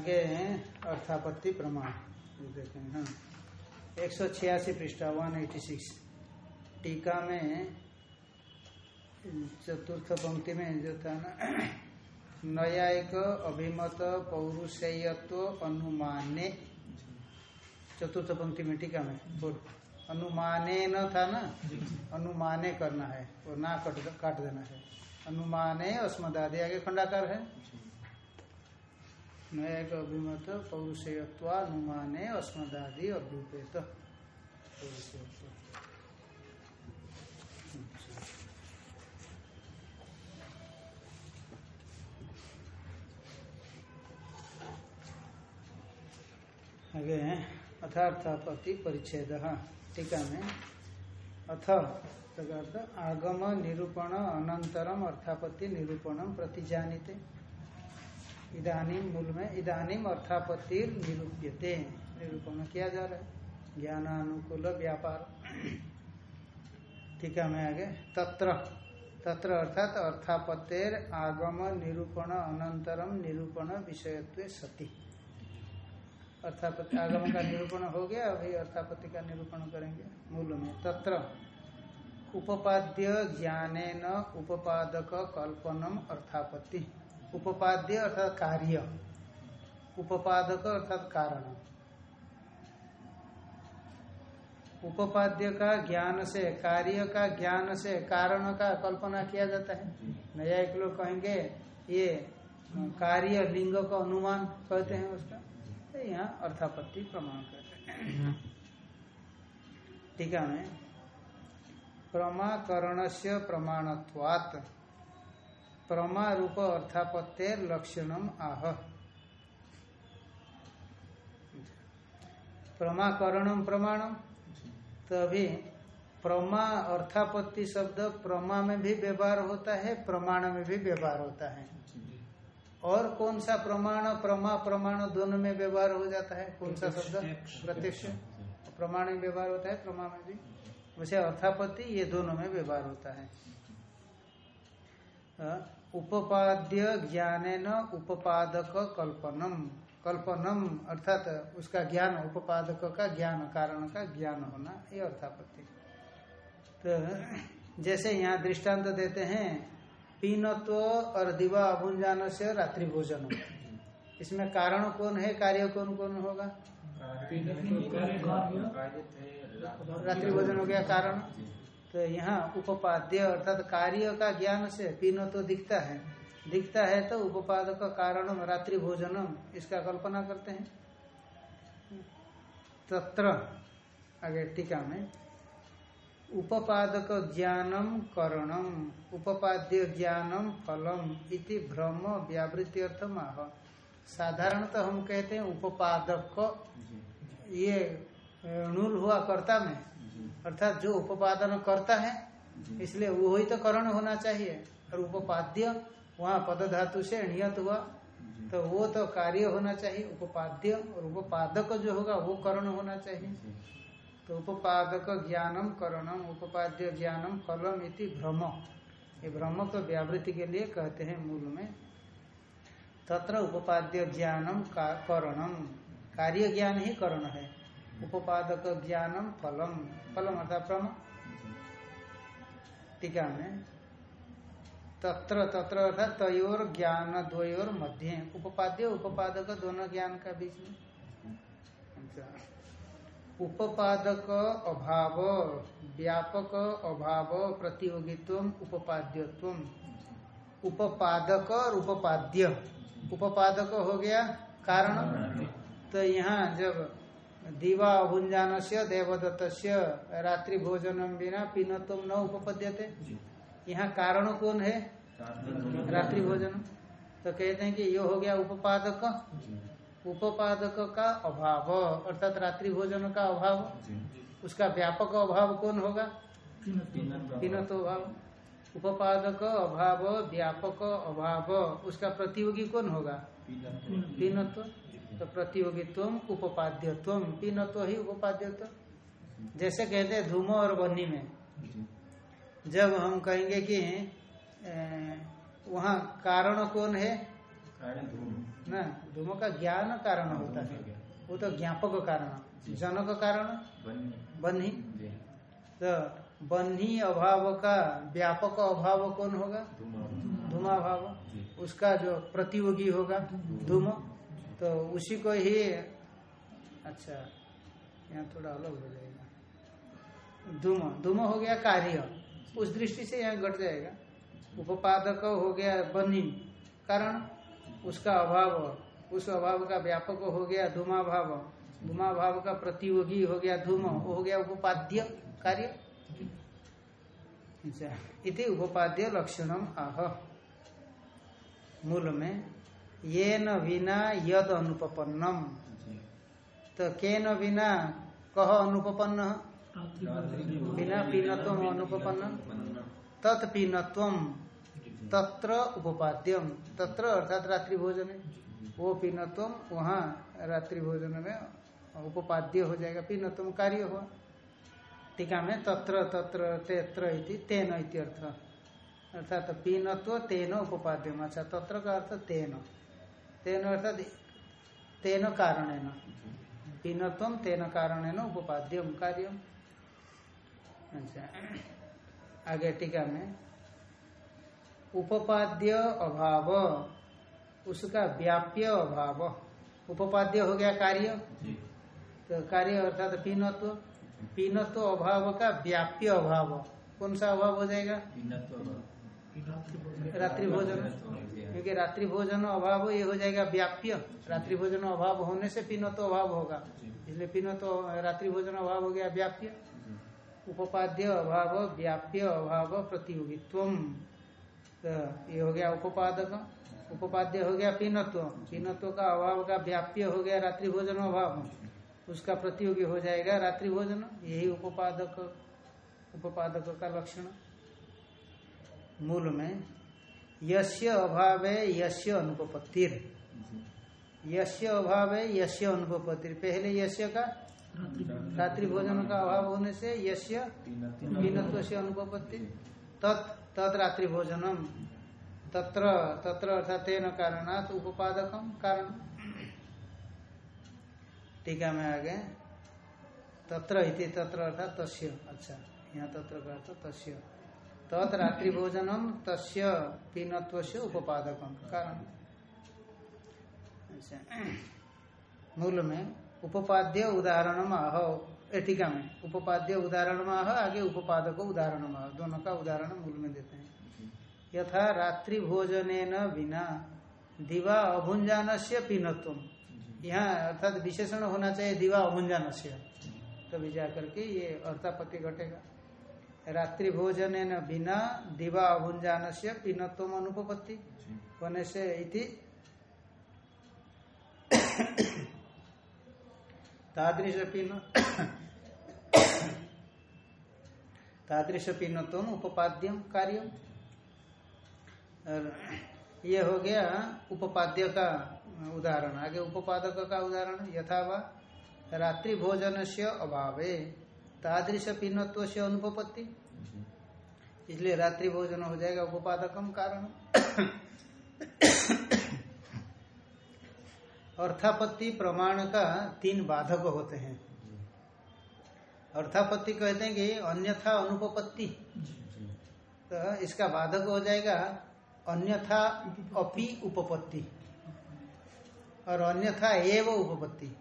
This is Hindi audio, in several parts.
आगे अर्थापत्ति प्रमाण। देखें हाँ। एक सौ छियासी पृष्ठा वन एटी सिक्स। टीका में चतुर्थ पंक्ति में जो था ना न्यायिक अभिमत पौरुषेयत्व अनुमाने। चतुर्थ पंक्ति में टीका में बोल। अनुमाने न था ना? अनुमाने करना है और ना कट काट देना है। अनुमाने अस्मदादि आगे खंडाकार है। न्यायिक अभिमत पौरुषेयत्वानुमाने अस्मदादि अभ्युपेत। आगे अथार्थापति परिच्छेद टीका में। अथ अर्थ आगम निरूपण अनंतरम अर्थापत्ति निरूपणम प्रतिजानिते। इदानीम मूल में इदानीम अर्थापत्ति निरूप्यते, निरूपण किया जा रहा है। ज्ञानानुकूल व्यापार। टीका में आगे। तत्र। तत्र अर्थात अर्थापत्तेर आगम निरूपण अनंतरम निरूपण विषयत्व सती। अर्थापत्ति आगम का निरूपण हो गया, अभी अर्थापत्ति का निरूपण करेंगे मूल में तत्र। उपपाद्य ज्ञान न उपादक कल्पनम अर्थापत्ति। उपाद्य अर्थात कार्य। उपादक अर्थात कारण। उपाद्य का ज्ञान से कार्य का ज्ञान से कारण का कल्पना किया जाता है। नया एक लोग कहेंगे ये कार्य लिंग का अनुमान कहते हैं उसका। तो यहाँ अर्थापत्ति प्रमाण करते हैं। टीका में प्रमाकरण से प्रमाणत्वात्। प्रमा रूप अर्थापत्तेर लक्षणम आह। प्रमाकरणम प्रमाणम तभी प्रमा अर्थापत्ति शब्द प्रमा में भी व्यवहार होता है प्रमाण में भी व्यवहार होता है। और कौन सा प्रमाण प्रमा प्रमाण दोनों में व्यवहार हो जाता है? कौन सा शब्द? प्रत्यक्ष। प्रमाण में व्यवहार होता है प्रमा में भी। वैसे अर्थापत्ति ये दोनों में व्यवहार होता है। उपाद्य ज्ञान न उपादक कल्पनम कल्पनम अर्थात उसका ज्ञान उपादक का ज्ञान कारण का ज्ञान होना ये अर्थापत्ति। तो जैसे यहाँ दृष्टांत देते हैं पीनत्व और दिवा अभुंजान से रात्रि भोजन इसमें कारण कौन है कार्य कौन कौन होगा? रात्रि भोजन हो गया कारण। तो यहाँ उपाद्य अर्थात कार्य का ज्ञान से पीनो तो दिखता है। दिखता है तो उपाद का कारण रात्रि भोजनम इसका कल्पना करते हैं। तत्र आगे टीका में उपादक ज्ञानम करणम उपाद्य ज्ञानम फलम इति भ्रम व्यावृत्ति अर्थ माह साधारणतः हम कहते हैं उपादक ये णुल हुआ कर्ता में अर्थात जो उपादन करता है इसलिए वो ही तो करण होना चाहिए। और उपाद्य वहाँ पद धातु से नियत हुआ तो वो तो कार्य होना चाहिए। उपाद्य और उपादक जो होगा वो करण होना चाहिए। तो उपादक ज्ञानम करणम उपाद्य ज्ञानम फलम इति भ्रम। ये भ्रम को व्यावृत्ति के लिए कहते हैं मूल में। तत्र उपाद्य ज्ञानम करणम। कार्य ज्ञान ही करण है। उपादक ज्ञानम फलम फलम अर्थात प्रम टीका में तत्र तत्र अर्थात तयोर ज्ञान द्वयोर मध्य। उपाद्य उपादक दोनों ज्ञान का बीच में। उपादक अभाव व्यापक अभाव प्रतियोगित्व उपाद्यत्व उपादक और उपाद्य उपादक हो गया कारण। तो यहाँ जब दीवा अभुंजान से देवदत्त रात्रि भोजन बिना पीनत्व न उपपद्यते। यहाँ कारण कौन है? रात्रि भोजन तो कहते हैं कि ये हो गया उपादक उपादक का अभाव अर्थात रात्रि भोजन का अभाव। उसका व्यापक अभाव कौन होगा? पीनत्व अभाव। उपपादक अभाव व्यापक अभाव। उसका प्रतियोगी कौन होगा? पीनत्व। तो प्रतियोगित्व उपाद्यत्व तो ही उपाद्यत्व जैसे कहते हैं धूमो और बन्नी में। जब हम कहेंगे कि वहाँ कारण कौन है? ना धूम का ज्ञान कारण होता है। वो तो ज्ञापक कारण। जनक कारण? बन्ही तो बन्ही अभाव का व्यापक अभाव कौन होगा? धूमा भाव उसका जो प्रतियोगी होगा धूम। तो उसी को ही अच्छा यहाँ थोड़ा अलग हो जाएगा। धूम धूम हो गया कार्य। उस दृष्टि से यहाँ घट जाएगा। उपादक हो गया बनी। कारण उसका अभाव। उस अभाव का व्यापक हो गया धूमा भाव धूमा भाव का प्रतियोगी हो गया धूम। हो गया उपाद्य कार्य। अच्छा, इति उपाद्य लक्षणम आह। मूल में ये न बिना यद अनुपन्नम तो के न बिना कह अनुपन्न बिना पीनत्व अनुपन्न तत्पीनत्व तत्र उपाद्यम। तत्र अर्थात रात्रि भोजन। वो पीनत्व वहाँ रात्रि भोजन में उपाद्य हो जाएगा। पीनत्व कार्य हुआ। टीका में तत्र तत्र तेत्र इति तेन इत्यर्थ अर्थात पीनत्व तेन उपाद्यम। अच्छा तत्र का अर्थ तेन। तेन अर्थात तेन कारणेन। पीनत्व तेन कारणेन उपाद्यम कार्यम अच्छा। आगे टीका में। उपपाद्य अभाव। उसका व्याप्य अभाव। उपपाद्य हो गया कार्य। तो कार्य अर्थात पीनत्व। पीनत्व अभाव का व्याप्य अभाव। कौन सा अभाव हो जाएगा? रात्रि भोजन। क्योंकि रात्रि भोजन अभाव ये हो जाएगा व्याप्य। रात्रि भोजन अभाव होने से पीनत्व अभाव होगा। इसलिए पीनत्व रात्रि भोजन अभाव हो गया व्याप्य। उपाद्य अभाव, व्याप्य अभाव प्रतियोगित्व तो ये हो गया उपादक उपाद्य हो गया पीनत्व। पीनत्व का अभाव का व्याप्य हो गया रात्रि भोजन अभाव। उसका प्रतियोगी हो जाएगा रात्रि भोजन। यही उपादक उपादक का लक्षण। मूल में यश्य अभाव यश्य अनुपत्तिर यश्य अभाव यश्य अनुपत्तिर पहले यश्य का रात्रि भोजन का अभाव होने से यश्य पीनत्व से अनुपत्ति तत् तद रात्रि भोजनम। तत्र तत्र अर्थात तेन कारणात उपादकम कारण। टीका में आगे। तत्र इति, तत्र अर्थात तस्य। अच्छा यहाँ तत्र का तस्य। तत् रात्रि भोजनम तस्य उपादकम कारण अच्छा। मूल में उपाद्य उदाहरण आह टीका में उपाद्य उदाहरण आह, आगे उपादक उदाहरण आह। दोनों का उदाहरण मूल में देते हैं। यथा रात्रि भोजन बिना दिवा अभुंजान से पीनत्व। यहाँ अर्थात विशेषण होना चाहिए दिवा अभुंजान से तभी जाकर के ये अर्थापत्ति घटेगा। रात्रि भोजन बिना दिवा अभुंजान से पीनत्व अनुपत्ति होने से इति तादृश पीन तादृश पीनत्व उपाद्यम कार्यम। और ये हो गया उपपाद्य का उदाहरण। आगे उपादक का उदाहरण यथावा रात्रि भोजन से अभावे। तादृश पीनत्व से अनुपत्ति इसलिए रात्रि भोजन हो जाएगा उपादकम कारण। अर्थापत्ति प्रमाण का तीन बाधक होते हैं। अर्थापत्ति कहते हैं कि अन्यथा अनुपपत्ति। तो इसका बाधक हो जाएगा अन्यथा अपि उपपत्ति। और अन्यथा एव उपपत्ति।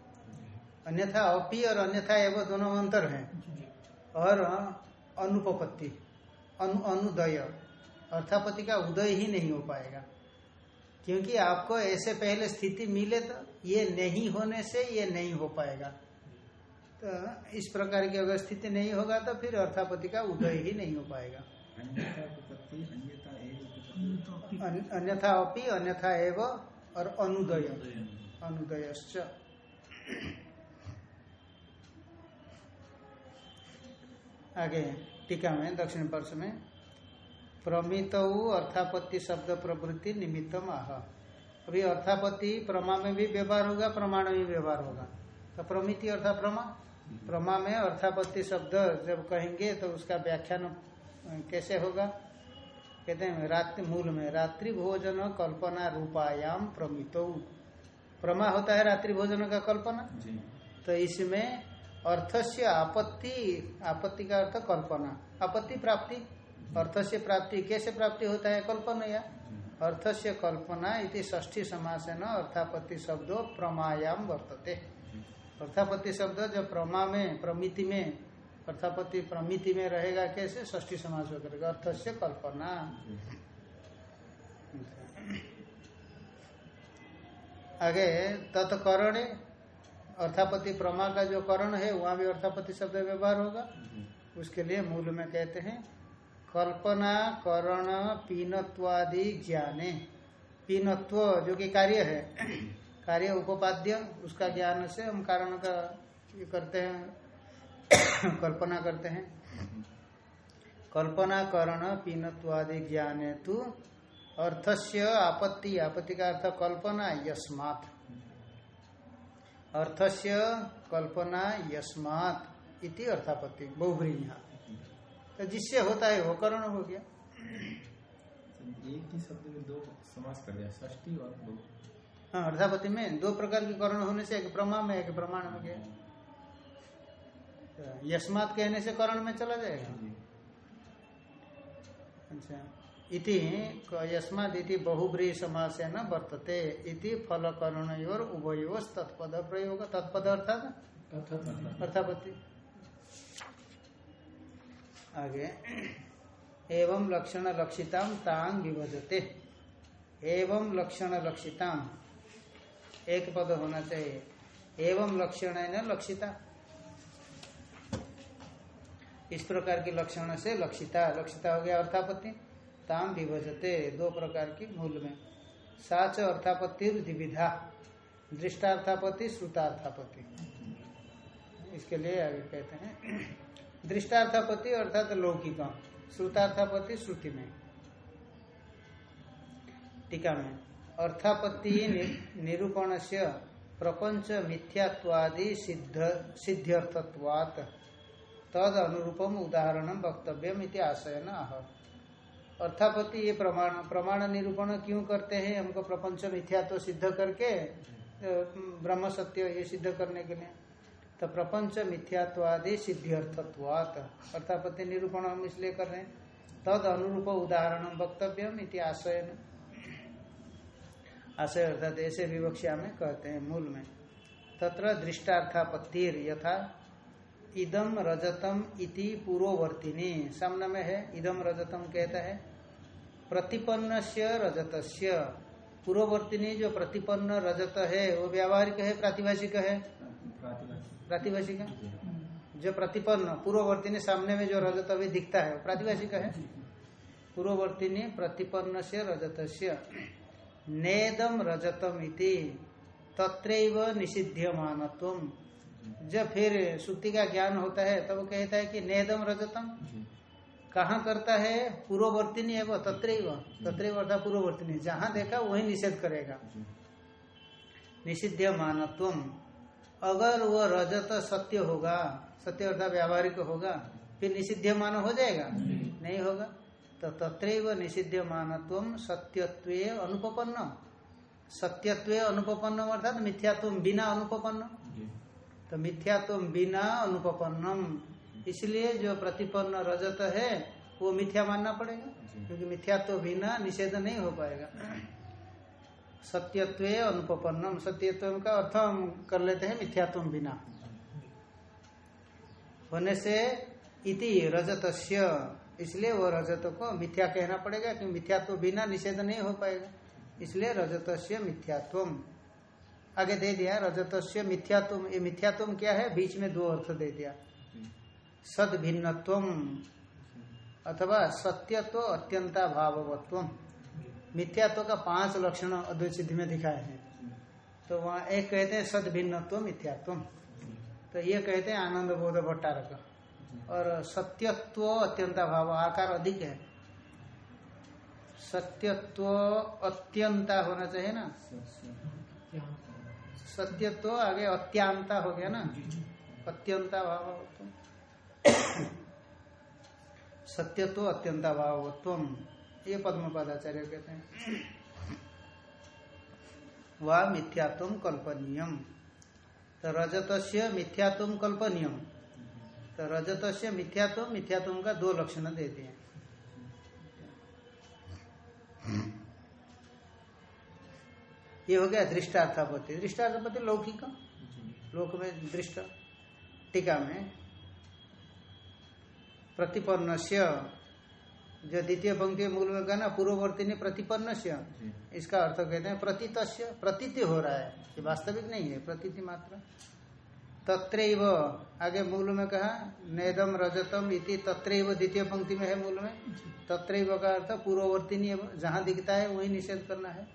अन्यथा अपि और अन्यथा एवं दोनों अंतर है। और अनुपपत्ति अनु अनुदय। अर्थापत्ति का उदय ही नहीं हो पाएगा। क्योंकि आपको ऐसे पहले स्थिति मिले तो ये नहीं होने से ये नहीं हो पाएगा। तो इस प्रकार की अगर स्थिति नहीं होगा तो फिर अर्थापति का उदय ही नहीं हो पाएगा। अन्यथा अपि अन्यथा एव और अनुदय। अनुदय आगे टीका में दक्षिण पर्श में प्रमित अर्थापत्ति शब्द प्रवृत्ति निमित्तम आह। अभी अर्थापत्ति प्रमा में भी व्यवहार होगा प्रमाण में व्यवहार होगा। तो प्रमिति अर्थात प्रमा? प्रमा में अर्थापत्ति शब्द जब कहेंगे तो उसका व्याख्यान कैसे होगा? कहते हैं रात्रि मूल में रात्रि भोजन कल्पना रूपायाम प्रमित। प्रमा होता है रात्रि भोजन का कल्पना? तो इसमें अर्थ से आपत्ति आपत्ति का अर्थ कल्पना। आपत्ति प्राप्ति अर्थ से प्राप्ति कैसे प्राप्ति होता है कल्पना या? अर्थ से कल्पना इति ष्ठी समास न अर्थापत्ति शब्दों प्रमायाम वर्तते। अर्थापत्ति शब्द जब प्रमा में, प्रमिति में, अर्थापत्ति प्रमिति में रहेगा कैसे? ष्ठी समास करेगा। अर्थ से कल्पना। आगे तत्करण अर्थापति प्रमा का जो करण है वहाँ भी अर्थापति शब्द व्यवहार होगा। उसके लिए मूल में कहते हैं कल्पना करण पीनत्वादि ज्ञाने। पीनत्व जो कि कार्य है कार्य उपाद्य उसका ज्ञान से हम कारण का ये करते हैं कल्पना करते हैं। कल्पना करण पीनत्वादि ज्ञाने तो अर्थस्य आपत्ति। आपत्ति का अर्थ कल्पना यस्मात्। अर्थस्य कल्पना यस्मात् इति अर्थापत्ति बहुब्री यहाँ तो जिससे होता है वो करण हो गया। एक ही शब्द में दो समास कर दिया ष्टी और दो। हाँ अर्थापति में दो प्रकार के करण होने से एक प्रमा में एक प्रमाण हो गया। तो यस्मात कहने से करण में चला जाएगा। अच्छा। इति यस्माद इति बहुब्री समास न वर्तते इति फल करण और उभयोस तत्पद प्रयोग तत्पद अर्थात अर्थापत्ति। आगे। एवं लक्षण लक्षिताम तांग विभजते एवं लक्षण लक्षिताम एक पद होना चाहिए। एवं लक्षण है लक्षिता। इस प्रकार की लक्षण से लक्षिता। लक्षिता हो गया अर्थापत्ति। ताम विभजते दो प्रकार की मूल में। साच अर्थापत्ति द्विविधा दृष्टार्थापत्ति, श्रुतार्थापत्ति। इसके लिए आगे कहते हैं। दृष्टार्थापत्ति अर्थात लौकिक, श्रुतार्थापत्ति श्रुति में। टीका में, अर्थापत्ति निरूपण से प्रपंच मिथ्यात्वादि सिद्ध सिद्ध्यर्थत्वात्। तद अनुरूपम उदाहरण वक्तव्यम आशय न अर्थापत्ति ये प्रमाण प्रमाण निरूपण क्यों करते हैं? हमको प्रपंच मिथ्यात्व सिद्ध करके ब्रह्म सत्य ये सिद्ध करने के लिए। तो प्रपंच मिथ्यात्वादि सिद्ध्यर्थत्वात, अर्थापत्ति निरूपण हम इसलिए कर रहे हैं। तद अनुरूप उदाहरण वक्तव्यम आशय आशय अर्थात ऐसे विवक्षा में कहते हैं मूल में। तत्र दृष्टार्थापत्तिर यथा इदम रजतम इति पूर्ववर्तिनी। सामने में है इदम रजतम कहता है। प्रतिपन्न से रजत पूर्ववर्तिनी जो प्रतिपन्न रजत है, वो व्यावहारिक है, प्रातिभाषिक है? प्रातिभाषिक। जो प्रतिपन्न पूर्ववर्ती ने सामने में जो रजत अभी दिखता है प्रातिभाषिक है? पूर्ववर्ती ने प्रतिपन्न से रजत नेदम रजतम इति, तत्रैव निषिध्यमानत्व जब फिर श्रुति का ज्ञान होता है, तब कहता है कि नेदम रजतम? कहाँ करता है? पूर्ववर्ती है वो तत्रैव। तत्रैव अर्थात पूर्ववर्ती जहाँ देखा वही निषेध करेगा। निषिध्य मानत्व अगर वो रजत सत्य होगा सत्य अर्थात व्यावहारिक होगा फिर निषिध्य मान हो जाएगा? नहीं नहीं होगा। तो तत्रैव निषिध्य मानत्व सत्यत्व अनुपन्न सत्यत्व अनुपन्न अर्थात मिथ्यात्व बिना अनुपन्न तो मिथ्यात्व बिना अनुपन्नम इसलिए जो प्रतिपन्न रजत है वो मिथ्या मानना पड़ेगा क्योंकि मिथ्यात्व बिना निषेध नहीं हो पाएगा। सत्यत्व अनुपन्नम सत्यत्व का अर्थ हम कर लेते हैं मिथ्यात्व बिना। होने से इति रजत इसलिए वो रजत को मिथ्या कहना पड़ेगा कि मिथ्यात्व बिना निषेध नहीं हो पाएगा। इसलिए रजत मिथ्यात्व आगे दे दिया रजत मिथ्यात्व ये मिथ्यात्व क्या है? बीच में दो अर्थ दे दिया। सद भिन्नत्व अथवा सत्यत्व अत्यंता भाववत्व मिथ्यात्व का पाँच लक्षण अद्वैत सिद्धि में दिखाए हैं। तो वहाँ एक कहते हैं सद भिन्नत्व मिथ्यात्व तो ये कहते हैं आनंद बोध भट्टारक। और सत्यत्व अत्यंता भाव आकार अधिक है। सत्यत्व अत्यंता होना चाहिए ना? सत्यत्व आगे अत्यांता हो गया ना? अत्यंता भाव सत्यत्व अत्यंता भावत्व ये पद्मपादाचार्य कहते हैं। वह मिथ्यात्म कल्पनीयम। तो रजत मिथ्यात्म कल्पनीयम। तो रजत मिथ्यात्व मिथ्यात्व का दो लक्षण दे दिए ये हो गया दृष्टार्थापत्ति। दृष्टार्थापत्ति लौकिक लोक में दृष्ट। टीका में प्रतिपन्न जो द्वितीय पंक्ति मूल में कहना पूर्ववर्ती ने प्रतिपन्न इसका अर्थ कहते हैं प्रतीत प्रतीति हो रहा है। ये वास्तविक नहीं है प्रतीति मात्र। तत्र आगे मूल में कहा नेदम रजतम इति तत्र द्वितीय पंक्ति में है मूल में। तत्र का अर्थ पूर्ववर्ती जहाँ दिखता है वही निषेध करना है।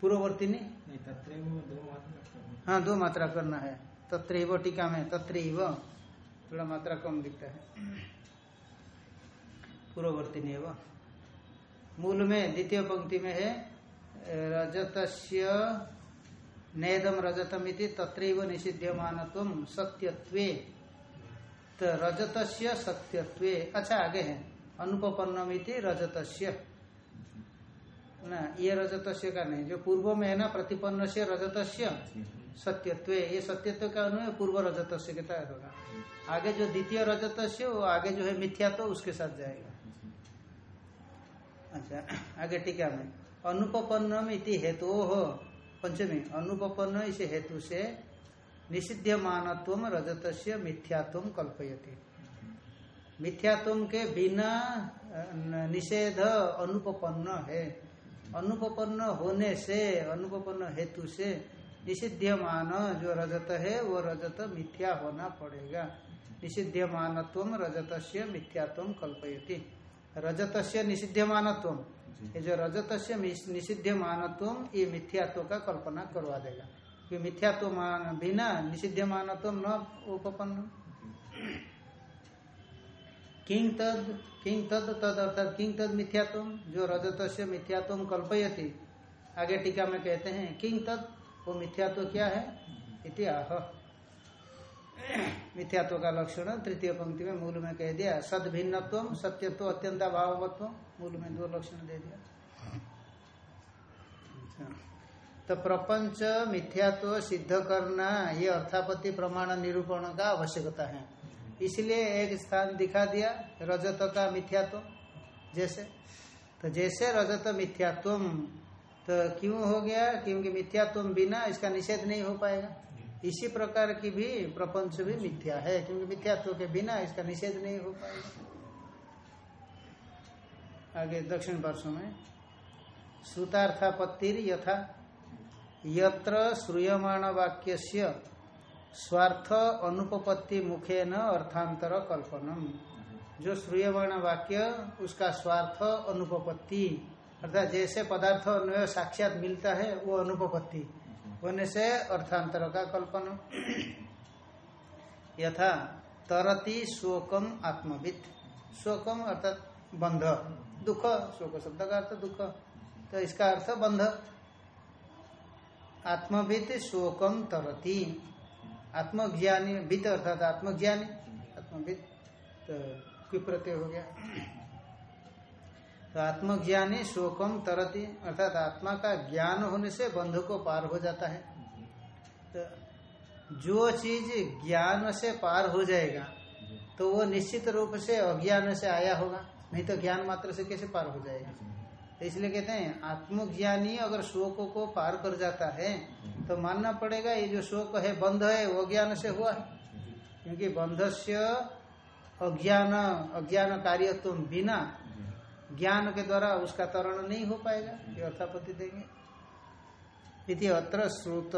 पूर्ववर्ती हाँ दो मात्रा करना है। तत्र टीका में तत्र थोड़ा मात्रा कम दिखता है पूर्ववर्ती नहीं मूल में द्वितीय पंक्ति में है रजत नेदम रजतम इति तत्रैव निषिध्यमान सत्यत्वे। तो रजत सत्यत्वे। अच्छा आगे है। अनुपन्नम रजत ना, ये रजत का नहीं, जो पूर्व में है ना प्रतिपन्न से रजत सत्यत्व, ये सत्यत्व का अनुय पूर्व रजत के तहत होगा। आगे जो द्वितीय रजत वो आगे जो है मिथ्या तो उसके साथ जाएगा। अच्छा आगे टीका में। अनुपन्नम इति हेतु हो पंचमी अनुपन्न इस हेतु से निषिद्ध मानत्व रजत से मिथ्यात्व कल्पयती। मिथ्यात्व के बिना निषेध अनुपन्न है। अनुपन्न होने से अनुपन्न हेतु से निषिध्यमान जो रजत है वो रजत मिथ्या होना पड़ेगा। निषिध्यमान रजत से मिथ्यात्व कल्पयती। रजत से निषिध्यमानत्व ये जो रजत से निषिध्यमानत्व ये मिथ्यात्व का कल्पना करवा देगा। कि मिथ्यात्व बिना निषिध्यमानत्व न उपपन्न। किंग तद किंग तद तद अर्थात किंग तद मिथ्यात्व? जो रजत से मिथ्यात्व कल्पयती। आगे टीका में कहते हैं किंग तद वो मिथ्यात्व क्या है? इतिहाह मिथ्यात्व का लक्षण, तृतीय पंक्ति में मूल में कह दिया सद भिन्नत्व सत्यत्व अत्यंत भावत्व मूल में दो लक्षण दे दिया। तो प्रपंच, मिथ्यात्व, सिद्ध करना, ये अर्थापत्ति प्रमाण निरूपण का आवश्यकता है। इसलिए एक स्थान दिखा दिया, रजत का मिथ्यात्व, जैसे। तो जैसे रजत मिथ्यात्व तो क्यों हो गया? क्योंकि मिथ्यात्व बिना इसका निषेध नहीं हो पाएगा। इसी प्रकार की भी प्रपंच भी मिथ्या है, क्योंकि मिथ्यात्व के बिना इसका निषेध नहीं हो पाएगा। आगे दक्षिण पार्श्व में श्रुतार्थापत्तिर यथा, यत्र श्रूयमाण वाक्य स्वार्थ अनुपपत्ति मुखे न अर्थांतर कल्पनम। जो श्रूयमाण वाक्य उसका स्वार्थ अनुपपत्ति अर्थात जैसे पदार्थ अन्वय साक्षात मिलता है, वो अनुपपत्ति। होने से अर्थांतर का कल्पन। यथा, तरती शोकम आत्मविद शोकम अर्थात बंध। दुख, शोक शब्द का अर्थ दुख। तो इसका अर्थ बंध। आत्मविद शोकम तरती। आत्मज्ञानी, वित अर्थात आत्मज्ञानी। आत्मविद तो प्रत्यय हो गया। तो आत्मज्ञानी शोकम तरती, अर्थात आत्मा का ज्ञान होने से बंधु को पार हो जाता है। तो जो चीज़ ज्ञान से पार हो जाएगा तो वो निश्चित रूप से अज्ञान से आया होगा। नहीं तो ज्ञान मात्र से कैसे पार हो जाएगा? तो इसलिए कहते हैं, आत्मज्ञानी अगर शोक को पार कर जाता है तो मानना पड़ेगा ये जो शोक है, बंध है, वो ज्ञान से हुआ है। क्योंकि बंध से अज्ञान अज्ञान कार्यत्व बिना ज्ञान के द्वारा उसका तरण नहीं हो पाएगा, ये अर्थापति देंगे। इति अत्र श्रोत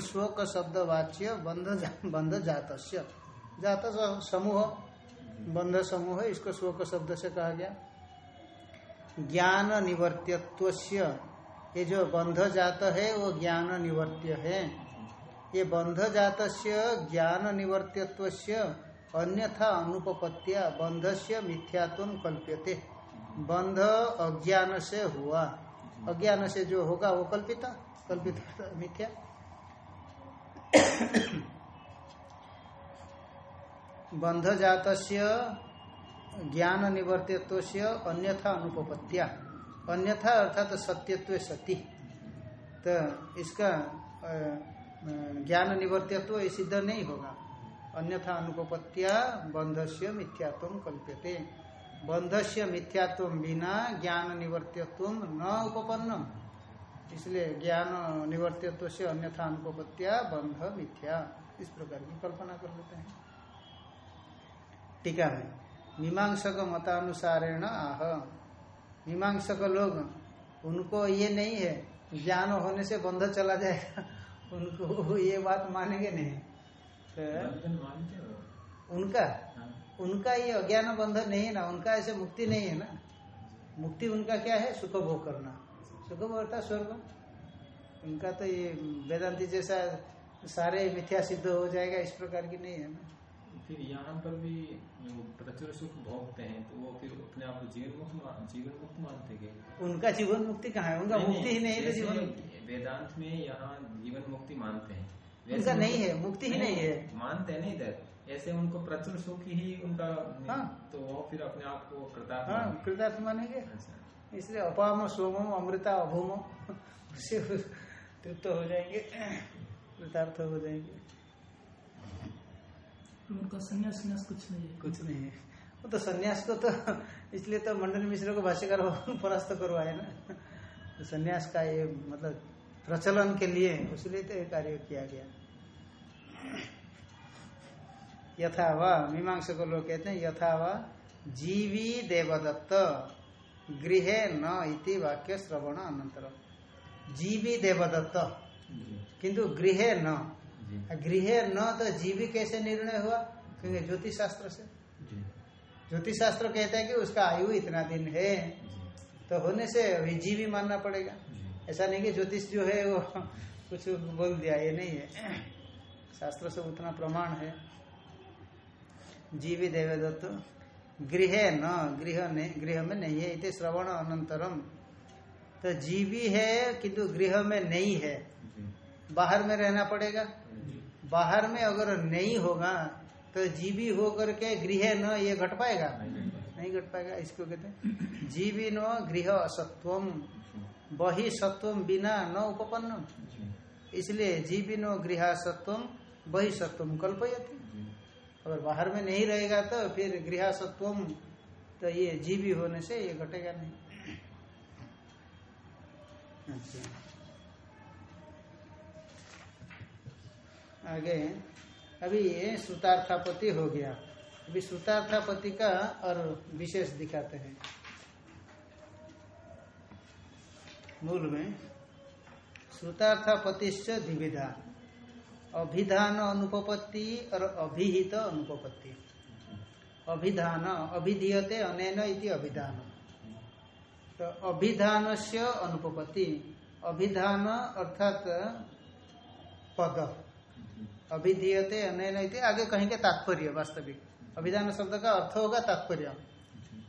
शोक शब्द वाच्य बंध बंध जात जात समूह, बंध समूह, इसको शोक शब्द से कहा गया। ज्ञान निवर्त्यत्व ये जो बंध जात है, वो ज्ञान निवर्त्य है। ये बंध जात ज्ञान निवर्त्यत्व अन्यथा अनुपत्या बंध से मिथ्यात्व कल्प्यते। बंध अज्ञान से हुआ। अज्ञान से जो होगा, वो कल्पित? कल्पित मिथ्या बंध जात ज्ञान निवर्तित्व से अन्यथा अनुपत्या अन्यथा अर्थात तो सत्यत्व सती। तो इसका ज्ञान निवर्तित्व सिद्ध नहीं होगा। अन्यथा अनुपत्या बंध से मिथ्यात्व कल्प्यते। बंध से मिथ्यात्व बिना ज्ञान निवर्तित्व न उपपन्नम। इसलिए ज्ञान निवर्तित्व से अन्यथा अनुपत्या बंध मिथ्या। इस प्रकार की कल्पना कर लेते हैं। टीका में, मीमांसक मतानुसारेण आह। मीमांसक लोग, उनको ये नहीं है, ज्ञान होने से बंध चला जाएगा। उनको ये बात मानेंगे नहीं। तो उनका? हाँ। उनका ये अज्ञान बंधन नहीं है ना? उनका ऐसे मुक्ति नहीं है ना? मुक्ति उनका क्या है? सुख भोग करना। सुख भोग स्वर्ग। उनका तो ये वेदांति जैसा सारे मिथ्या सिद्ध हो जाएगा इस प्रकार की नहीं है ना? फिर यहाँ पर भी प्रचुर सुख भोगते हैं तो वो फिर अपने आप को जीवन मुक्त जीवन मुक्त मानते गए उनका जीवन मुक्ति कहाँ है? उनका मुक्ति ही नहीं है तो जीवन वेदांत में यहाँ जीवन मुक्ति मानते हैं। उनका नहीं है मुक्ति ही नहीं है। मानते नहीं इधर। ऐसे उनको प्रचुर सुख ही उनका हाँ। तो वो फिर अपने आप को कृतार्थ हाँ, कृतार्थ मानेंगे। अच्छा। इसलिए अपाम सोमो अमृता अभूमो। तृप्त हो जाएँगे कृतार्थ हो जाएँगे। उनका संन्यास संन्यास कुछ नहीं है। कुछ नहीं है। वो तो संन्यास को तो इसलिए तो मंडल मिश्र को भाष्यकार परास्त करवाए ना। तो संन्यास का ये मतलब प्रचलन के लिए उसलिए तो कार्य किया गया। यथा व मीमांस को लोग कहते हैं यथा व जीवी देवदत्त गृह न इति वाक्य श्रवण अनंतर। जीवी देवदत्त किंतु गृह न। गृह न तो जीवी कैसे निर्णय हुआ? क्योंकि ज्योतिष शास्त्र से। ज्योतिष शास्त्र कहता है कि उसका आयु इतना दिन है तो होने से अभी जीवी मानना पड़ेगा। ऐसा नहीं कि ज्योतिष जो है वो कुछ बोल दिया ये नहीं है। शास्त्र से उतना प्रमाण है। जीवी देवदत्त गृह न गृह गृह में नहीं है इतने श्रवण अनंतरम तो जीवी है किंतु गृह में नहीं है। बाहर में रहना पड़ेगा। बाहर में अगर नहीं होगा तो जीवी होकर के गृह न ये घट पाएगा। नहीं घट पाएगा इसको कहते हैं। जीवी न गृह असत्वम। बही सत्वम बिना न उपपन्न। इसलिए जीवी नो गृहसत्वम बही सत्वम कल्पयती। अगर बाहर में नहीं रहेगा तो फिर गृहसत्वम तो ये जीवी होने से ये घटेगा नहीं। अच्छा। आगे अभी ये सुतार्थापति हो गया। अभी सुतार्थापति का और विशेष दिखाते हैं। मूल में सुतार्थापतिश्च द्विविधा। अभिधान अनुपपत्ति और अभिहित अनुपपत्ति। अभिधान, अभिधीयते अनैन इति अभिधान। तो अभिधान से अनुपपत्ति, अभिधान अर्थात पद। अभिधीयते अनैन आगे कहेंगे तात्पर्य वास्तविक। अभिधान शब्द का अर्थ होगा तात्पर्य।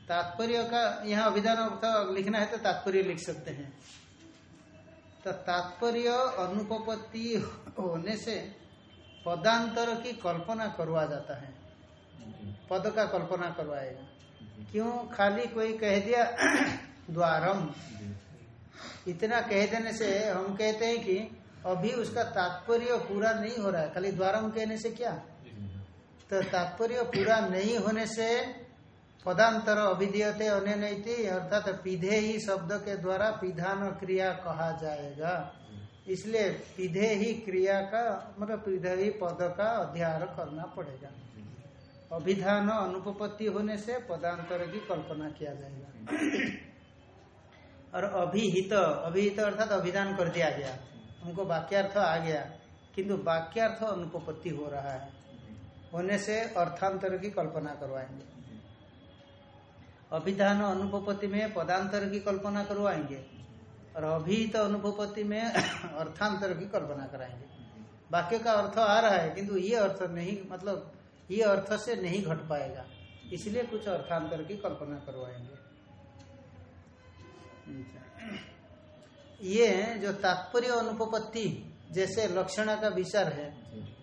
तात्पर्य का, यहाँ अभिधान अर्थ लिखना है तो तात्पर्य लिख सकते हैं। तो तात्पर्य अनुपपत्ति होने से पदांतर की कल्पना करवा जाता है। पद का कल्पना करवाएगा क्यों? खाली कोई कह दिया द्वारम। इतना कह देने से हम कहते हैं कि अभी उसका तात्पर्य पूरा नहीं हो रहा है। खाली द्वारम कहने से क्या? तो तात्पर्य पूरा नहीं होने से पदांतर अभिधीयते अनैति अर्थात पीधे ही शब्द के द्वारा पिधान क्रिया कहा जाएगा। इसलिए पीधे ही क्रिया का मतलब पीधे ही पद का अध्यार करना पड़ेगा। अभिधान अनुपपत्ति होने से पदांतर की कल्पना किया जाएगा। और अभिहित अभिहित अर्थात अभिधान कर दिया गया। हमको वाक्यार्थ आ गया, किंतु वाक्यार्थ अनुपपत्ति हो रहा है। होने से अर्थांतर की कल्पना करवाएँगे। अभिधान अनुपपत्ति में पदांतर की कल्पना करवाएँगे और अभिहित अनुपपत्ति में अर्थांतर की कल्पना कराएँगे। वाक्य का अर्थ आ रहा है किंतु ये अर्थ नहीं मतलब ये अर्थ से नहीं घट पाएगा। इसलिए कुछ अर्थांतर की कल्पना करवाएँगे। ये जो तात्पर्य अनुपपत्ति जैसे लक्षण का विचार है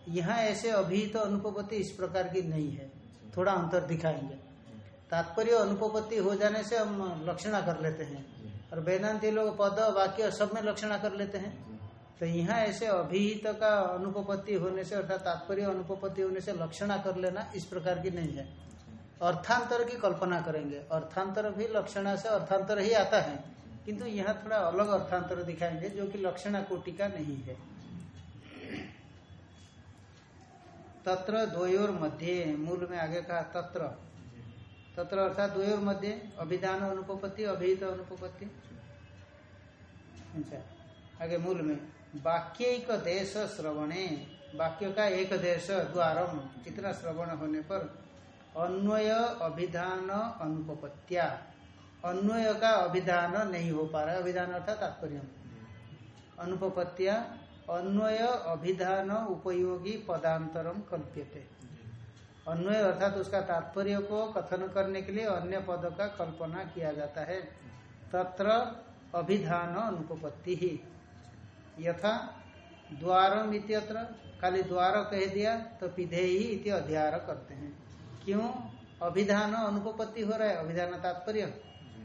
यहाँ ऐसे अभी तो अनुपपत्ति इस प्रकार की नहीं है। थोड़ा अंतर दिखाएँगे। तात्पर्य अनुपपत्ति हो जाने से हम लक्षणा कर लेते हैं। और वेदांति लोग पद, वाक्य सब में लक्षणा कर लेते हैं। तो यहाँ ऐसे अभिहित का अनुपपत्ति होने से अर्थात तात्पर्य अनुपपत्ति होने से लक्षणा कर लेना इस प्रकार की नहीं है। अर्थांतर की कल्पना करेंगे। अर्थांतर भी लक्षणा से अर्थांतर ही आता है। किंतु यहाँ थोड़ा अलग अर्थांतर दिखाएँगे जो कि लक्षणा कोटि का नहीं है। तत्र द्वयोर मध्य मूल में आगे कहा, तत्र। तत्र अर्थात द्वयोर मध्य अभिधान अनुपपत्ति, अभिहित अनुपपत्ति। अच्छा आगे मूल में, वाक्यिक देश श्रवणे वाक्य का एक देश, द्वारम इतना श्रवण होने पर अन्वय अभिधान अनुपपत्या अन्वय का अभिधान नहीं हो पा रहा अभिधान अर्थात तात्पर्य अनुपपत्या अन्वय अभिधान उपयोगी पदांतरम कल्प्यते। अन्वय अर्थात उसका तात्पर्य को कथन करने के लिए अन्य पद का कल्पना किया जाता है। तत्र अभिधान अनुपत्ति ही। यथा द्वारम इत्यत्र, खाली द्वार कह दिया तो पिधे ही इति अध्यार करते हैं। क्यों? अभिधान अनुपत्ति हो रहा है, अभिधान तात्पर्य।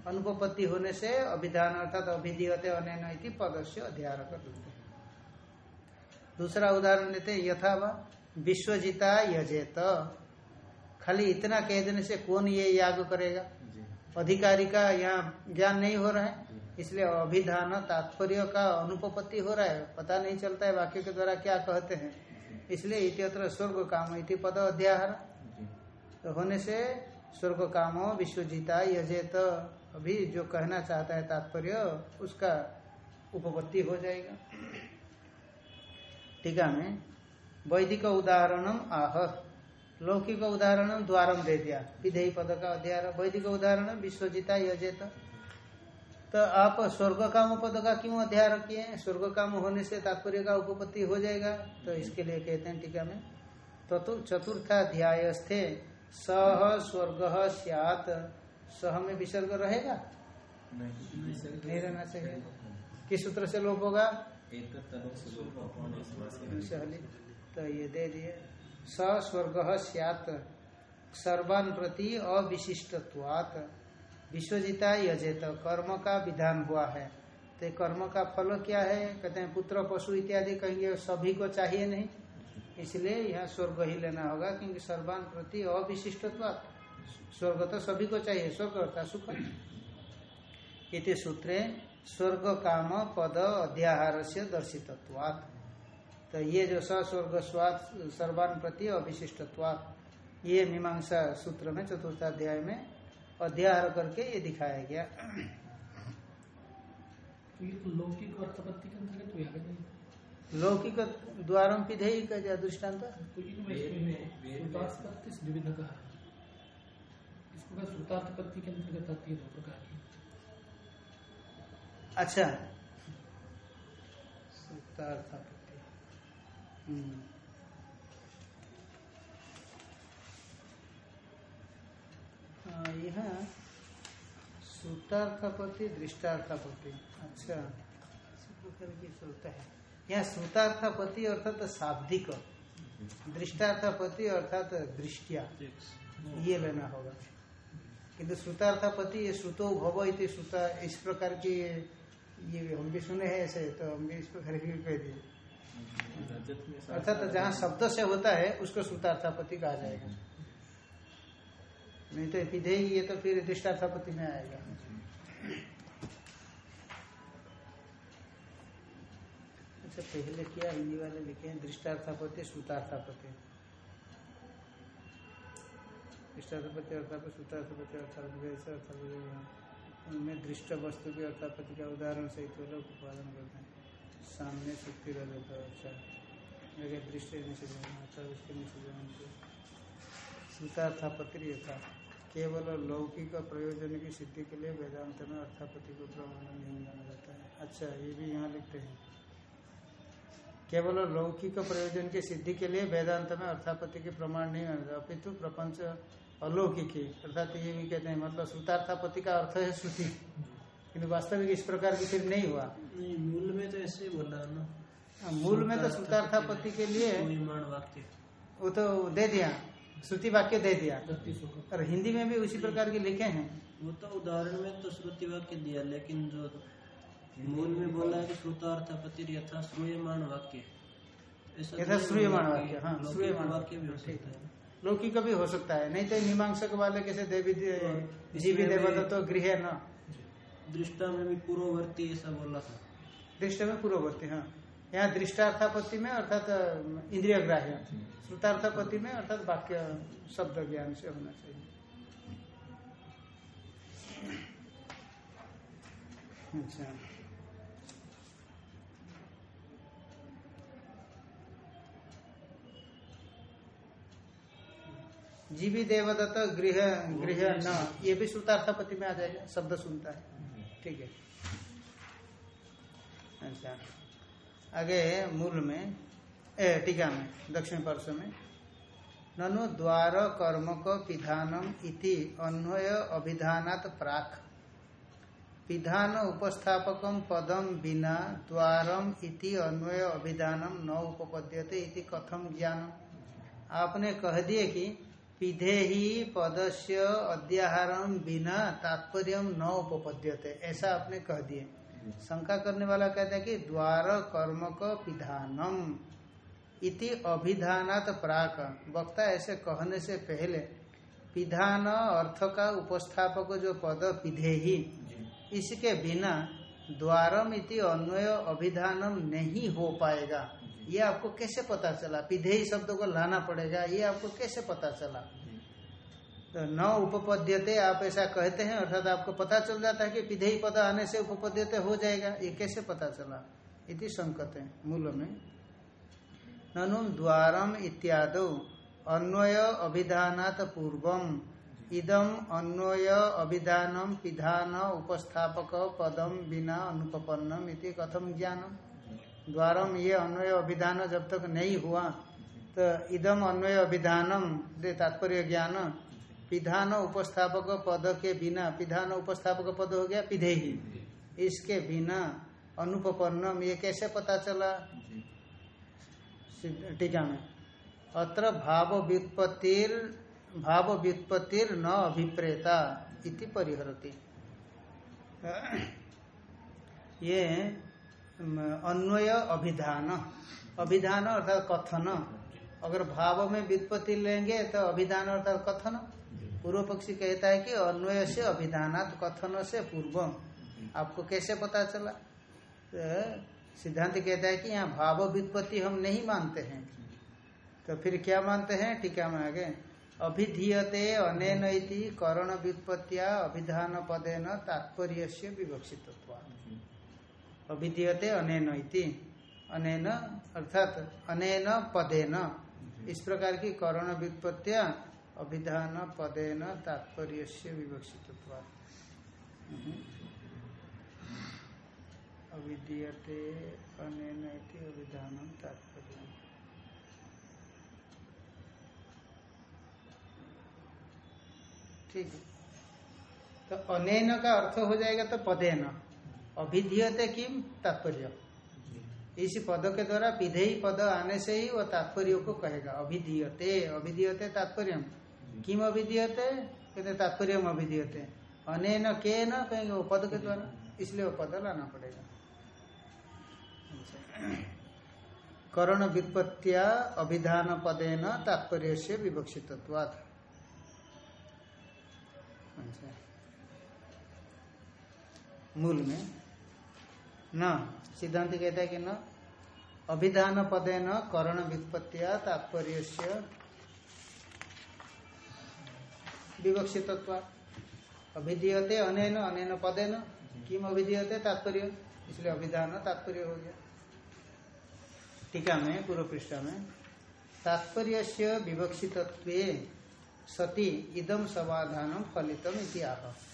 अनुपत्ति होने से अभिधान अर्थात अभिधीयते अनैन पद से अध्यार कर देते दूसरा उदाहरण लेते हैं, यथा विश्वजिता यजेत। खाली इतना कह देने से कौन ये याग करेगा? अधिकारी का यहाँ ज्ञान नहीं हो रहा है इसलिए अभिधान तात्पर्य का अनुपपत्ति हो रहा है पता नहीं चलता है वाक्य के द्वारा क्या कहते हैं। इसलिए इतर स्वर्ग काम इति पद अध्याहार। तो होने से स्वर्ग काम विश्वजीता यजेत। अभी जो कहना चाहता है तात्पर्य उसका उपपत्ति हो जाएगा। टीका में वैदिक उदाहरणम आह। लौकिक उदाहरण द्वारम दे दिया। विधेयी पद का अध्याय वैदिक उदाहरण विश्वजिता यजेत। तो आप स्वर्ग काम पद का क्यों अध्याय रखिए? स्वर्ग काम होने से तात्पर्य का उपपत्ति हो जाएगा। तो इसके लिए कहते हैं टीका में तो चतुर्थाध्याय स्थे सह स्वर्ग सियात। सह में विसर्ग रहेगा? नहीं। रहना चाहिए किस सूत्र से लोप होगा? तो ये दे दिए। स स्वर्ग सियात। सर्वान प्रति अविशिष्टत्वात्। विश्वजिता यजेत, कर्म का विधान हुआ है। तो कर्म का फल क्या है? कहते हैं, पुत्र, पशु इत्यादि कहेंगे, सभी को चाहिए नहीं। इसलिए यहाँ स्वर्ग ही लेना होगा, क्योंकि सर्वान प्रति अविशिष्टत्व स्वर्ग तो सभी को चाहिए, स्वर्ग अर्थात सुख। इति सूत्रे, स्वर्ग काम पद अध्याहार से दर्शित्वात् तो ये जो सस्वर्ग स्वाद सर्वान प्रति अविशिष्टत्वात् ये मीमांसा सूत्र में चतुर्थाध्याय में अध्याहार करके ये दिखाया गया। तो तो लौकिक अर्थपत्ति के अंतर्गत तो याद नहीं। लौकिक पिधेयी का जो दृष्टांत तो का इसको श्रुतार्थपत्ति के अंतर्गत आती है दो प्रकार की? अच्छा। यहाँ श्रुतार्थपति दृष्टार्थपति अच्छा। की श्रुता है। यहाँ श्रुतार्थपति अर्थात शाब्दिक। दृष्टार्थपति अर्थात दृष्टिया। ये लेना होगा। किंतु श्रुतार्थपति ये श्रुतो भव इति श्रुता इस प्रकार की ये हम भी सुने हैं ऐसे तो हम भी इस प्रकार की कह दिए। अर्थात जहाँ शब्द से होता है, उसको श्रुतार्थापति कहा जाएगा। नहीं तो विधेय ये तो फिर दृष्टार्थापति में आएगा। अच्छा पहले क्या हिंदी वाले लिखे हैं? दृष्टार्थापति श्रुतार्थापति दृष्टार्थपति अर्थापति श्रुतार्थपति अर्थापति अर्थापति दृष्ट वस्तु के अर्थापति का उदाहरण सहित लोग उत्पादन करते हैं। सामने शक्ति रह अच्छा दृष्टि केवल लौकिक प्रयोजन की सिद्धि के लिए वेदांत में अर्थापति को प्रमाण नहीं माना जाता है। अच्छा ये भी यहाँ लिखते हैं। केवल लौकिक प्रयोजन की सिद्धि के लिए वेदांत में अर्थापति के प्रमाण नहीं माना जाता। अपितु प्रपंच अलौकिक अर्थात ये भी कहते हैं मतलब श्रुतार्थापति का अर्थ है श्रुति। किन्तु वास्तविक इस प्रकार की सिद्ध नहीं हुआ। मूल में तो ऐसे बोला ना। मूल में तो श्रुतार्थापति के लिए वो तो दे दिया श्रुति वाक्य दे दिया। और हिंदी में भी उसी प्रकार के लिखे हैं। वो तो उदाहरण में तो श्रुति वाक्य दिया लेकिन जो मूल में बोला है कि श्रुतार्थपति यथा श्रूयमाण वाक्य। यथा तो श्रूयमाण वाक्य, हाँ, लौकिक श्रूयमाण वाक्य भी हो सकता है। लौकिक भी हो सकता है नहीं तो मीमांसक वाले कैसे देवी इसमें जीवी भी- देवता तो गृह न। दृष्टा में भी पूर्ववर्ती ऐसा बोला था। दृष्ट में पूर्ववर्ती हाँ। यहाँ दृष्टार्थापत्ति में अर्थात इंद्रिय ग्राह्य श्रुतार्थापत्ति में अर्थात वाक्य, शब्द ज्ञान से होना चाहिए। अच्छा। जीवी देवदत्त गृह गृह न, ये भी श्रुतार्थापत्ति में आ जाएगा, शब्द सुनता है। ठीक है। अच्छा। आगे मूल में, ए, टीका में, दक्षिण पार्श्व में। ननु द्वार कर्मक विधानम इति अन्वय अभिधानात प्राक। विधान उपस्थापकम पदम बिना द्वारम इति अन्वय अभिधानम न उपपद्यते इति कथम ज्ञान? आपने कह दिए कि पिधे ही पदस्य अध्याहारम बिना तात्पर्य न उपपद्यते, ऐसा आपने कह दिए। शंका करने वाला कहते हैं कि द्वार कर्मक विधानम इति अभिधानात प्राक। वक्ता ऐसे कहने से पहले विधान अर्थ का उपस्थापक जो पद पिधे ही इसके बिना द्वारम इति अन्वय अभिधानम नहीं हो पाएगा। ये आपको कैसे पता चला? पिधेई शब्द को लाना पड़ेगा ये आपको कैसे पता चला? तो न उपपद्यते, आप ऐसा कहते हैं, अर्थात आपको पता चल जाता है कि पिधेई पद आने से उपपद्यते हो जाएगा। ये कैसे पता चला? इति संकते मूल में। ननु द्वारम इत्यादि, अन्वय अभिधानात पूर्वम। इदम अन्वय अभिधानम पिधान उपस्थापक पदम बिना अनुपन्नम इति कथम ज्ञानम? द्वारम ये अन्वय अभिधान जब तक नहीं हुआ तो इदम अन्वय अभिधानम तात्पर्य ज्ञान पिधान उपस्थापक पद के बिना पिधान उपस्थापक पद हो गया पिधे ही इसके बिना अनुपन्नम ये कैसे पता चला? टीका में अत्र भाव व्युत्पत्तिर भाव व्युत्पत्तिर न अभिप्रेता इति परिहरती। ये अन्वय अभिधान। अभिधान अर्थात कथन। अगर भाव में व्युत्पत्ति लेंगे तो अभिधान अर्थात कथन। पूर्व पक्षी कहता है कि अन्वय से अभिधानात कथन से पूर्व आपको कैसे पता चला? तो सिद्धांत कहता है कि यहाँ भाव व्युत्पत्ति हम नहीं मानते हैं। तो फिर क्या मानते हैं? टीका में आगे। अभिधीयते अनेन करण व्युत्पत्तिया अभिधान पदेन तात्पर्य से विवक्षित अभिधीयते अनेन अनेन अर्थात अनेन पदेन। इस प्रकार की करण व्युत्पत्तिया अभिधान पदेन तात्पर्य से विवक्षित अविधीयते अनेन इति अभिधान तात्पर्य ठीक है तो अनेन का अर्थ हो जाएगा तो पदेन अभिधीयते किम तात्पर्य इस पद के द्वारा विधेयी पद आने से ही वो तात्पर्य को कहेगा अभिधीयते अभिधीयते तात्पर्य किम अभिधीयते? कहते, तात्पर्य अभिधीयते। अनेन के न, कहेंगे वो पद के द्वारा। इसलिए वो पद लाना पड़ेगा। करण व्युत्पत्तिया अभिधान पदेन तात्पर्य से विवक्षित मूल में। न, सिद्धांत कहता है कि न। अभिधान पदे न करण व्युत्पत्तिया तात्पर्य विवक्षित अभिधीयते, अनेन अनेन पदेन। किम अभिधीयते? तात्पर्य। इसलिए अभिधान तात्पर्य हो गया। टीका में, पूर्व पृष्ठा में तात्पर्य से विवक्षित सती इदम समाधानम फलितम इतिहास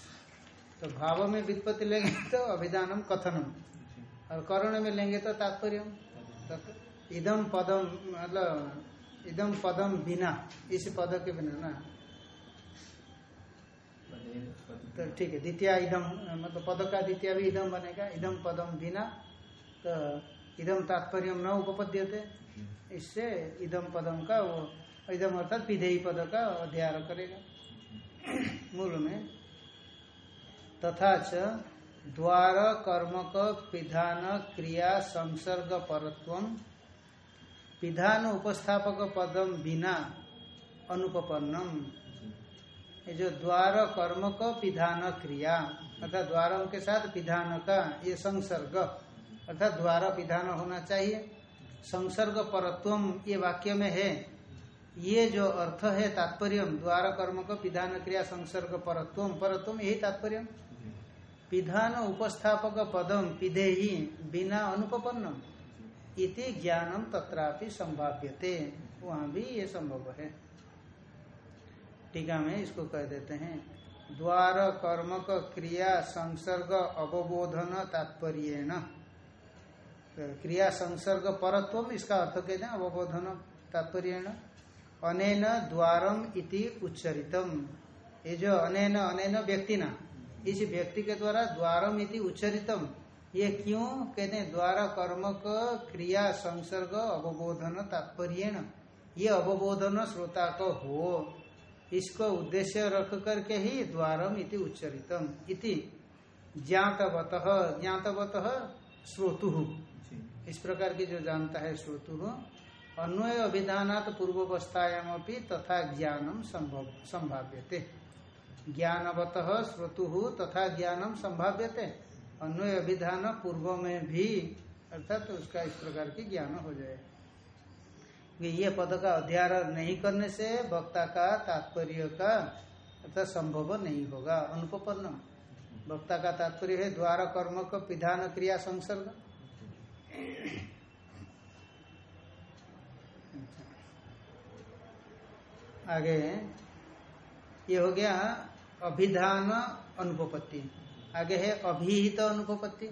तो भाव में वित्पत्ति लेंगे तो अभिधानम कथनम। और करण में लेंगे तो तात्पर्य इदम पदम मतलब इदम पदम बिना, इस पद के बिना ना। तो ठीक है द्वितीय इदम मतलब पद का द्वितीय भी इदम बनेगा इदम पदम बिना तो इदम तात्पर्य न उपपद्यते। इससे इदम पदम का वो इदम अर्थात विधेयी पद का अध्ययन करेगा। मूल में तथा च द्वार कर्मक पिधान क्रिया संसर्ग परत्व पिधान उपस्थापक पदम बिना अनुपन्नम ये जो द्वार कर्म का पिधान क्रिया, अर्थात द्वारों के साथ पिधान का ये संसर्ग, अर्थात द्वार पिधान होना चाहिए। संसर्ग परत्वम ये वाक्य में है। ये जो अर्थ है तात्पर्य, द्वार कर्म का पिधान क्रिया, संसर्ग परत्वम परत्वम यही तात्पर्य। पिधान उपस्थापक पदम पिधे ही बिना अनुपन्नम इति ज्ञानम तत्रापि संभाव्यते। वहाँ भी ये संभव है। टीका में इसको कह देते हैं, द्वार कर्मक क्रिया संसर्ग अवबोधन तात्पर्य क्रिया संसर्ग परत्व इसका अर्थ कहते हैं अवबोधन तात्पर्य अनेन द्वारम इति उच्चरितम। ये जो अनेन अनेन व्यक्ति ना, इस व्यक्ति के द्वारा द्वारम इति उच्चरितम, ये क्यों कहते हैं? द्वारा कर्मक क्रिया संसर्ग अवबोधन तात्पर्य ये अवबोधन श्रोता को हो। इसको उद्देश्य रख करके ही द्वारम इति उच्चरितम इति ज्ञातवत ज्ञातवत श्रोतु। इस प्रकार की जो जानता है श्रोतु अन्वय अभिधानात पूर्वावस्थायाम तथा ज्ञानम संभव संभाव्यते। ज्ञानवत श्रोतु तथा ज्ञानम संभाव्यते। अन्वय अभिधान पूर्व में भी अर्थात तो उसका इस प्रकार की ज्ञान हो जाए ये पद का अध्ययन नहीं करने से वक्ता का तात्पर्य का अर्थात संभव नहीं होगा। अनुपन्न वक्ता का तात्पर्य है द्वार कर्म को विधान क्रिया संसर्ग। आगे ये हो गया अभिधान अनुपपत्ति। आगे है अभिहित अनुपपत्ति।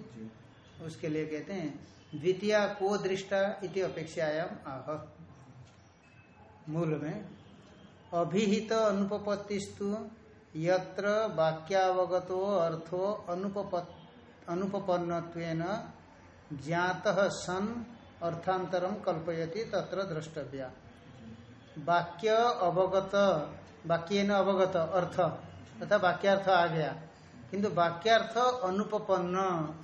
उसके लिए कहते हैं द्वितीय को दृष्टा इति अपेक्षायाम आह। मूल में, अभिहित अनुपपत्तिस्तु यत्र वाक्यावगतो अर्थो अनुपपन्न ज्ञात सन अर्थांतरम कल्पयति तत्र द्रष्टव्या। वाक्य अवगत वाक्य अवगत, अर्थ, तथा वाक्यार्थ आ गया। किंतु वाक्यार्थ अनुपन्न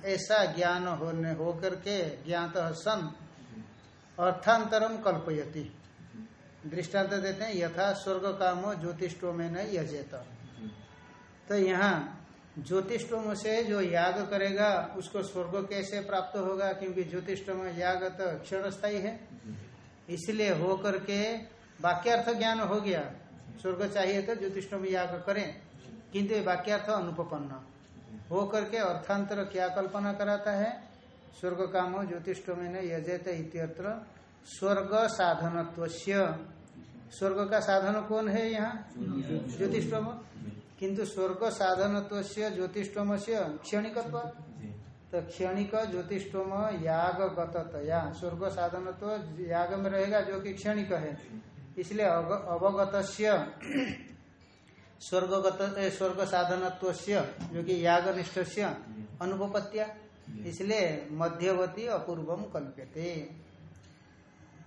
ऐसा ज्ञान होने होकर के ज्ञात सन अर्थांतरम कल्पयति। दृष्टांत देते हैं, यथा स्वर्ग काम ज्योतिषों में न यजेत। तो यहाँ ज्योतिषोम से जो याग करेगा, उसको स्वर्ग कैसे प्राप्त होगा? क्योंकि ज्योतिषोम याग तो क्षण स्थायी है। इसलिए हो करके वाक्यार्थ ज्ञान हो गया। स्वर्ग चाहिए तो ज्योतिषोम याग करें, किंतु वाक्यार्थ अनुपन्न। हो करके अर्थांतर क्या कल्पना कराता है, स्वर्ग काम हो ज्योतिषोम में यजेत इत्यत्र स्वर्ग साधनत्व स्वर्ग का साधन कौन है यहाँ? ज्योतिषम किंतु स्वर्ग साधनत्व ज्योतिषम से क्षणिक तो क्षणिक ज्योतिषम याग गततया स्वर्ग साधनत्व याग में रहेगा जो कि क्षणिक है। इसलिए अवगत स्वर्गगत स्वर्ग साधनत्व जो कि यागनिष्ठ अनुपत्या इसलिए मध्यवती अपूर्वम कल्प्यते।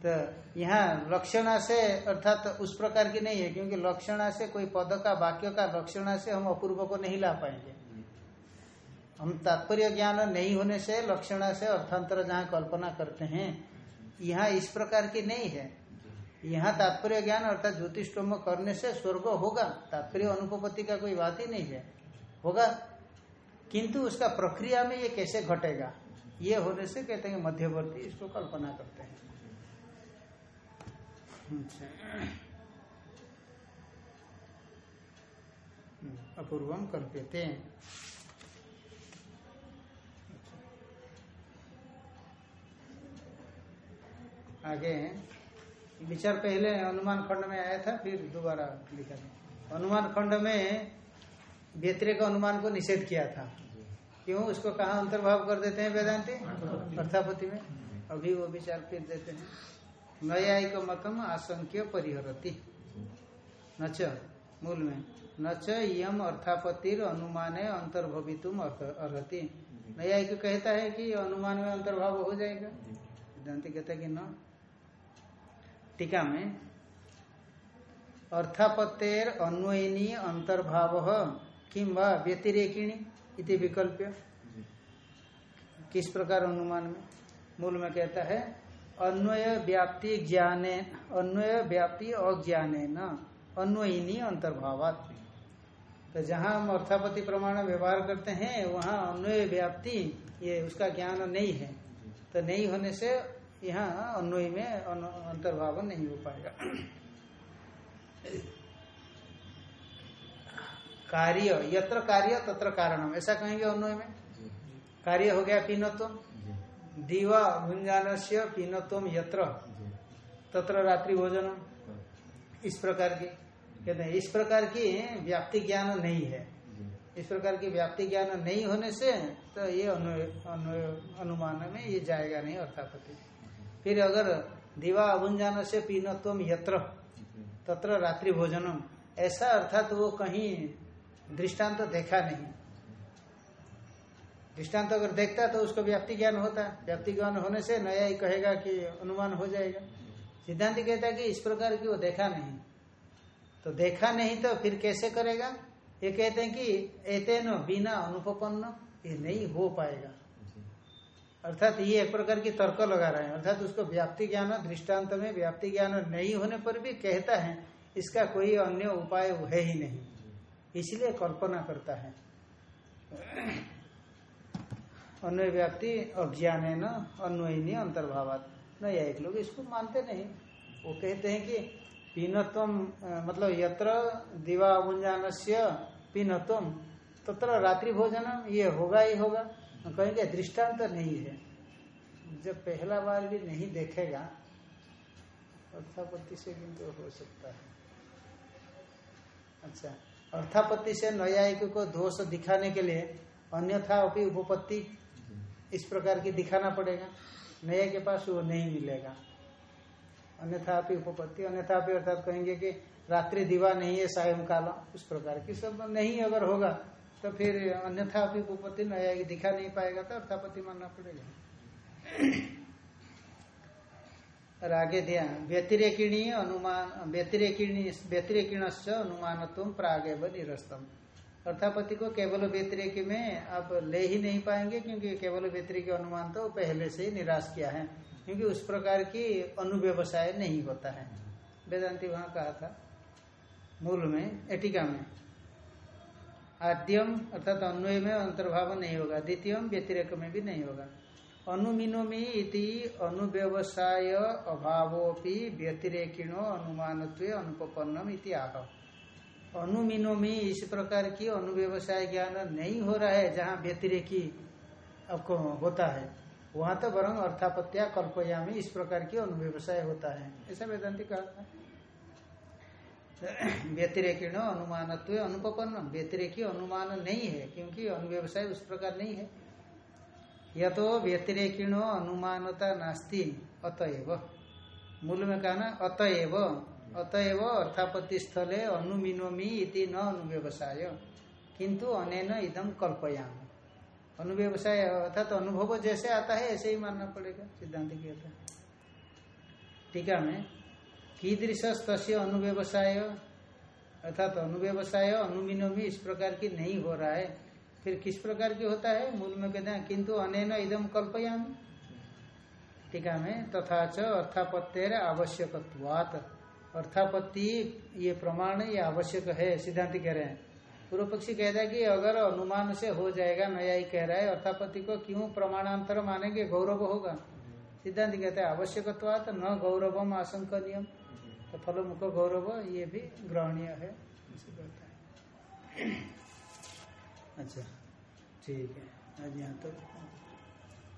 तो यहाँ लक्षणा से अर्थात तो उस प्रकार की नहीं है, क्योंकि लक्षणा से कोई पद का, वाक्य का लक्षणा से हम अपूर्व को नहीं ला पाएँगे। हम तात्पर्य ज्ञान नहीं होने से लक्षणा से अर्थांतर जहाँ कल्पना करते हैं, यहाँ इस प्रकार की नहीं है। यहाँ तात्पर्य ज्ञान अर्थात ज्योतिषोम करने से स्वर्ग होगा, तात्पर्य अनुपत्ति का कोई बात ही नहीं है। होगा, किंतु उसका प्रक्रिया में ये कैसे घटेगा, ये होने से कहते हैं मध्यवर्ती, इसको कल्पना करते हैं। अपूर्वम कल्प्यते आगे विचार पहले अनुमान खंड में आया था, फिर दोबारा लिखा था। अनुमान खंड में व्यतिरिक अनुमान को निषेध किया था। क्यों? उसको कहा अंतर्भाव कर देते हैं वेदांति? अर्थापति में। अभी वो विचार फिर देते हैं। नयायिक मतम आशंक्य परिहरती। नच मूल में नच यम अर्थापतिर अनुमान अंतर्भवितुम अर्ति न्यायिक कहता है कि अनुमान में अंतर्भाव हो जाएगा। वेदांति कहता है कि न। टीका में, अर्थापत्तेर अन्वयनी अंतर्भाव व व्यतिरेकिणी इति विकल्प किस प्रकार अनुमान में? मूल में कहता है अन्वय व्याप्ति ज्ञाने अन्वय व्याप्ति अज्ञाने न अन्वयनी अंतर्भावात। तो जहाँ हम अर्थापति प्रमाण व्यवहार करते हैं वहाँ अन्वय व्याप्ति ये उसका ज्ञान नहीं है। तो नहीं होने से यहाँ अन्वय में अंतर्भाव नहीं हो पाएगा। कार्य यत्र कार्य तत्र कारणम। ऐसा कहेंगे अन्वय में? कार्य हो गया पीनत्व। दीवा भुंजान से पीनत्व यत्र? तत्र रात्रि भोजन। इस प्रकार की। कहते हैं इस प्रकार की व्याप्ति ज्ञान नहीं है। इस प्रकार की व्याप्ति ज्ञान नहीं होने से तो ये अनु, अनु, अनुमान में ये जाएगा नहीं अर्थापति फिर अगर दीवा अभुंजान से पीनत्व यत्र? तत्र रात्रि भोजनम। ऐसा अर्थात वो कहीं दृष्टांत तो देखा नहीं। दृष्टांत अगर देखता तो उसको व्याप्ति ज्ञान होता व्याप्ति ज्ञान होने से नया ही कहेगा कि अनुमान हो जाएगा। सिद्धांत कहता है कि इस प्रकार की वो देखा नहीं। तो देखा नहीं तो फिर कैसे करेगा? ये कहते हैं कि एतेन बिना अनुपन्न ये नहीं हो पाएगा। अर्थात ये एक प्रकार की तर्क लगा रहे हैं। अर्थात उसको व्याप्ति ज्ञान दृष्टांत में व्याप्ति ज्ञान नहीं होने पर भी कहता है इसका कोई अन्य उपाय है ही नहीं। इसलिए कल्पना करता है। अन्वय व्याप्ति अज्ञान है न अन्वयनी अंतर्भावात। न एक लोग इसको मानते नहीं। वो कहते हैं कि पीनत्व मतलब यत्र दिवा गुंजान से पीनत्व, तत्र रात्रि भोजन, ये होगा ही होगा। कहेंगे दृष्टांत तो नहीं है। जब पहला बार भी नहीं देखेगा, अर्थापत्ति से किंतु हो सकता है। अच्छा अर्थापत्ति से न्यायिक को दोष दिखाने के लिए अन्यथा अभी उपपत्ति इस प्रकार की दिखाना पड़ेगा। नया के पास वो नहीं मिलेगा। अन्यथा भी उपपत्ति अन्यथा भी अर्थात कहेंगे कि रात्रि दिवा नहीं है सायंकाल उस प्रकार की सब नहीं अगर होगा तो फिर अन्यथा भी उपपत्ति नया दिखा नहीं पाएगा तो अर्थापत्ति मानना पड़ेगा। और आगे दिया, व्यतिरेकिणी अनुमान, व्यतिरेकिणी व्यतिरेकिण अनुमान तुम प्रागेव निरस्तम। अर्थापति को केवल व्यतिरेक में आप ले ही नहीं पाएँगे, क्योंकि केवल व्यतिरिक अनुमान तो पहले से ही निराश किया है, क्योंकि उस प्रकार की अनुव्यवसाय नहीं होता है। वेदांति वहाँ कहा था, मूल में, एटिका में, आद्यम अर्थात अन्वय में अंतर्भाव नहीं होगा, द्वितीयम व्यतिरेक में भी नहीं होगा। अनुमिनोमी इति अनुव्यवसाय अभावोपि व्यतिरेकिणो अनुमान अनुपन्नम इति आह। अनुमिनोमी इस प्रकार की अनुव्यवसाय ज्ञान नहीं हो रहा है, जहाँ व्यतिरेकी आपको होता है। वहाँ तो वरंग अर्थापत्या कल्पया में इस प्रकार की अनुव्यवसाय होता है। ऐसा वेदांति कहा व्यतिरेकिण अनुमान अनुपन्न व्यतिरेकी अनुमान नहीं है, क्योंकि अनुव्यवसाय उस प्रकार नहीं है। या तो व्यतिरेकिणो अनुमानता नास्ती, अतएव। मूल में कहा ना, अतएव। अतएव अर्थापत्ति स्थले अनुमिनोमी न अनुव्यवसाय। किंतु अनेन इदम कल्पयाम। अनुव्यवसाय अर्थात तो अनुभव जैसे आता है, ऐसे ही मानना पड़ेगा, सिद्धांत कहता है टीका में कीदृश तस्य अनुव्यवसाय, अर्थात अनुव्यवसाय अनुमिनोमी इस प्रकार की नहीं हो रहा है। फिर किस प्रकार की होता है? मूल में कहते हैं किंतु अनेन इदम कल्पयाम। टीका में तथा च अर्थापत्तेर आवश्यक अर्थापत्ति, ये प्रमाण, ये आवश्यक है, सिद्धांत कह रहे हैं। पूर्व पक्षी कहता है कि अगर अनुमान से हो जाएगा, नया ही कह रहा है, अर्थापत्ति को क्यों प्रमाणांतर मानेंगे? गौरव होगा। सिद्धांत कहते हैं, आवश्यकत्वात न गौरवम आशंक नियम तो फल मुख गौरव, ये भी ग्रहणीय है। अच्छा ठीक है। आज यहाँ तक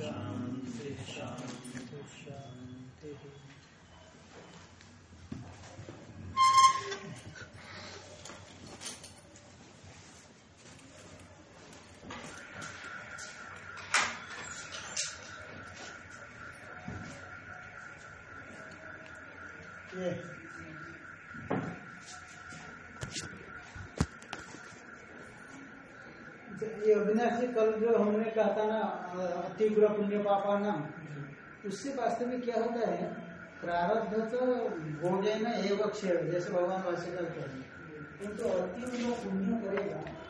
ये अविनाश कल जो हमने कहा था ना अतिग्र पुण्य पापा नाम उससे वास्तव में क्या होता है? प्रारब्ध तो भोगे न एवं क्षेत्र जैसे भगवान वासी करते हैं। किंतु अति पुण्य करेगा।